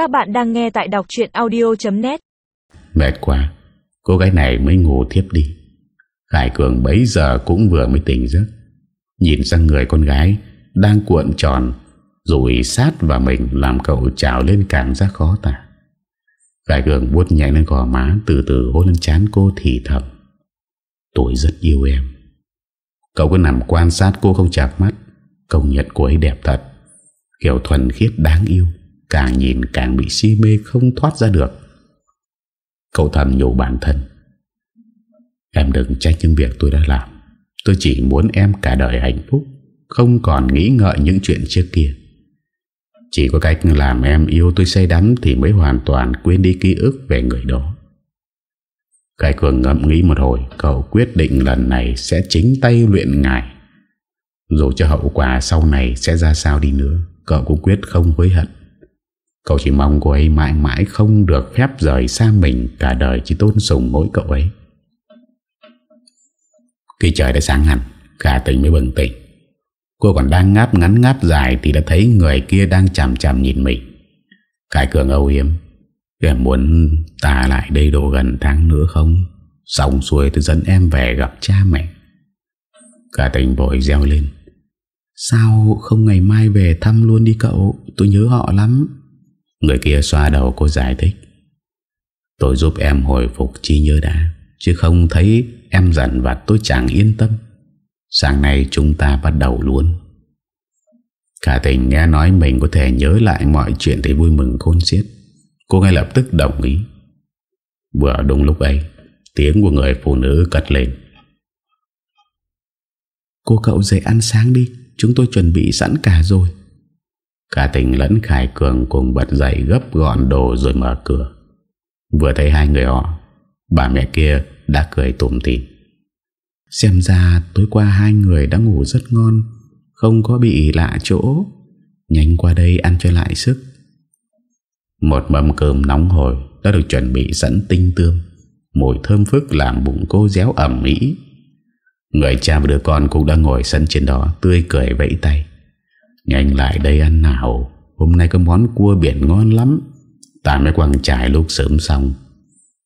Các bạn đang nghe tại đọc chuyện audio.net Mệt quá, Cô gái này mới ngủ thiếp đi. Khải Cường bấy giờ cũng vừa mới tỉnh giấc. Nhìn sang người con gái Đang cuộn tròn, rủi sát vào mình Làm cậu trào lên cảm giác khó tả. Khải Cường buốt nhẹ lên gò má, Từ từ hôn lên chán cô thì thầm. Tôi rất yêu em. Cậu cứ nằm quan sát cô không chạp mắt. Công nhận cô ấy đẹp thật. Kiểu thuần khiết đáng yêu. Càng nhìn càng bị si mê không thoát ra được. Cậu thầm nhủ bản thân, Em đừng trách những việc tôi đã làm. Tôi chỉ muốn em cả đời hạnh phúc, Không còn nghĩ ngợi những chuyện trước kia. Chỉ có cách làm em yêu tôi say đắm Thì mới hoàn toàn quên đi ký ức về người đó. Cái cường ngậm nghĩ một hồi, Cậu quyết định lần này sẽ chính tay luyện ngài. Dù cho hậu quả sau này sẽ ra sao đi nữa, Cậu cũng quyết không hối hận. Cậu chỉ mong cô ấy mãi mãi không được phép rời xa mình Cả đời chỉ tôn sùng mỗi cậu ấy. Khi trời đã sáng hẳn Cả tình mới bừng tỉnh. Cô còn đang ngáp ngắn ngáp dài Thì đã thấy người kia đang chằm chằm nhìn mình. Khải cường âu yếm Em muốn ta lại đây độ gần tháng nữa không? Xong xuôi tôi dẫn em về gặp cha mẹ. Cả tình vội reo lên. Sao không ngày mai về thăm luôn đi cậu? Tôi nhớ họ lắm. Người kia xoa đầu cô giải thích. Tôi giúp em hồi phục chi nhớ đã, Chứ không thấy em giận và tôi chẳng yên tâm. Sáng nay chúng ta bắt đầu luôn. Cả tình nghe nói mình có thể nhớ lại mọi chuyện thì vui mừng khôn xiết. Cô ngay lập tức đồng ý. Vừa đúng lúc ấy, Tiếng của người phụ nữ cất lên. Cô cậu dậy ăn sáng đi, Chúng tôi chuẩn bị sẵn cả rồi. Cả tình lẫn Khải Cường cùng bật dậy gấp gọn đồ rồi mở cửa. Vừa thấy hai người họ, Bà mẹ kia đã cười tùm tìm Xem ra tối qua hai người đã ngủ rất ngon, Không có bị lạ chỗ. Nhanh qua đây ăn cho lại sức. Một mâm cơm nóng hổi Đã được chuẩn bị sẵn tinh tươm Mùi thơm phức làm bụng cô réo ẩm mỹ Người cha và đứa con cũng đã ngồi sân trên đó Tươi cười vẫy tay. Nhanh lại đây ăn nào. Hôm nay có món cua biển ngon lắm. Ta mới quăng trải lúc sớm xong.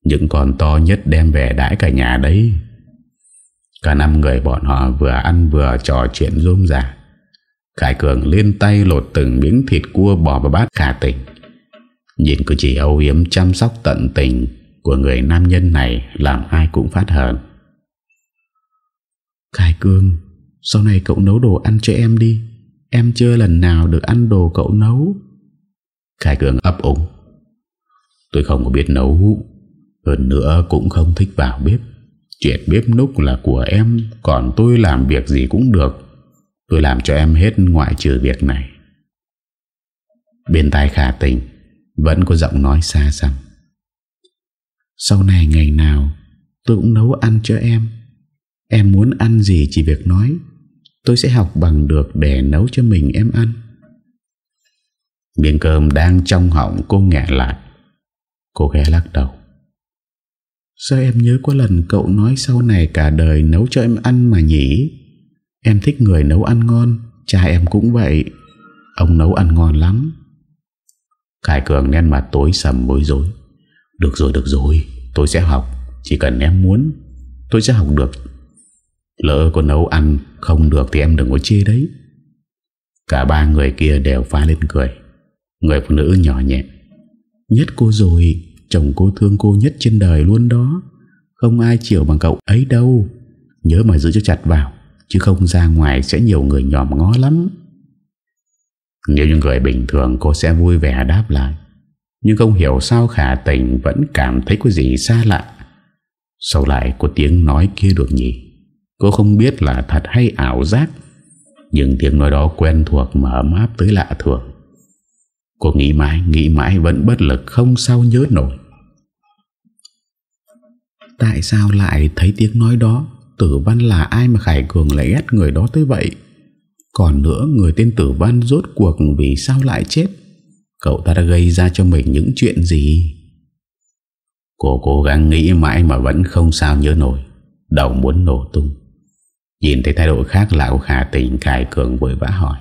Những con to nhất đem về đãi cả nhà đấy. Cả năm người bọn họ vừa ăn vừa trò chuyện rôm rả. Khải Cường lên tay lột từng miếng thịt cua bỏ vào bát khả tình. Nhìn cử chỉ âu yếm chăm sóc tận tình Của người nam nhân này Làm ai cũng phát hờn. Khải Cường, Sau này cậu nấu đồ ăn cho em đi. Em chưa lần nào được ăn đồ cậu nấu. Khải Cường ấp ủng Tôi không có biết nấu. Hơn nữa cũng không thích vào bếp. Chuyện bếp núc là của em, Còn tôi làm việc gì cũng được. Tôi làm cho em hết ngoại trừ việc này. Bên tai khả tình Vẫn có giọng nói xa xăm. Sau này ngày nào Tôi cũng nấu ăn cho em. Em muốn ăn gì chỉ việc nói. Tôi sẽ học bằng được để nấu cho mình em ăn. Miếng cơm đang trong họng cô nghẹn lại. Cô ghé lắc đầu. Sao em nhớ có lần cậu nói sau này cả đời nấu cho em ăn mà nhỉ? Em thích người nấu ăn ngon, Cha em cũng vậy. Ông nấu ăn ngon lắm. Khải Cường nên mặt tối sầm bối rối. Được rồi được rồi, Tôi sẽ học. Chỉ cần em muốn, Tôi sẽ học được. Lỡ có nấu ăn không được thì em đừng có chê đấy. Cả ba người kia đều phá lên cười. Người phụ nữ nhỏ nhẹ. Nhất cô rồi, Chồng cô thương cô nhất trên đời luôn đó. Không ai chịu bằng cậu ấy đâu. Nhớ mà giữ cho chặt vào, Chứ không ra ngoài sẽ nhiều người nhòm ngó lắm. Nếu những người bình thường, cô sẽ vui vẻ đáp lại. Nhưng không hiểu sao khả tình Vẫn cảm thấy có gì xa lạ. Sau lại có tiếng nói kia được nhỉ Cô không biết là thật hay ảo giác Nhưng tiếng nói đó quen thuộc mà ấm áp tới lạ thường. Cô nghĩ mãi, nghĩ mãi vẫn bất lực không sao nhớ nổi. Tại sao lại thấy tiếng nói đó? Tử văn là ai mà Khải Cường lại ghét người đó tới vậy? Còn nữa người tên Tử văn rốt cuộc vì sao lại chết? Cậu ta đã gây ra cho mình những chuyện gì? Cô cố gắng nghĩ mãi mà vẫn không sao nhớ nổi Đầu muốn nổ tung. Nhìn thấy thái độ khác lạ của Khả tình Khải Cường vội vã hỏi.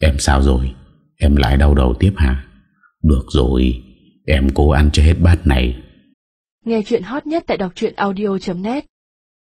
Em sao rồi? Em lại đau đầu tiếp hả? Được rồi, Em cố ăn cho hết bát này. Nghe chuyện hot nhất tại đọc audio.net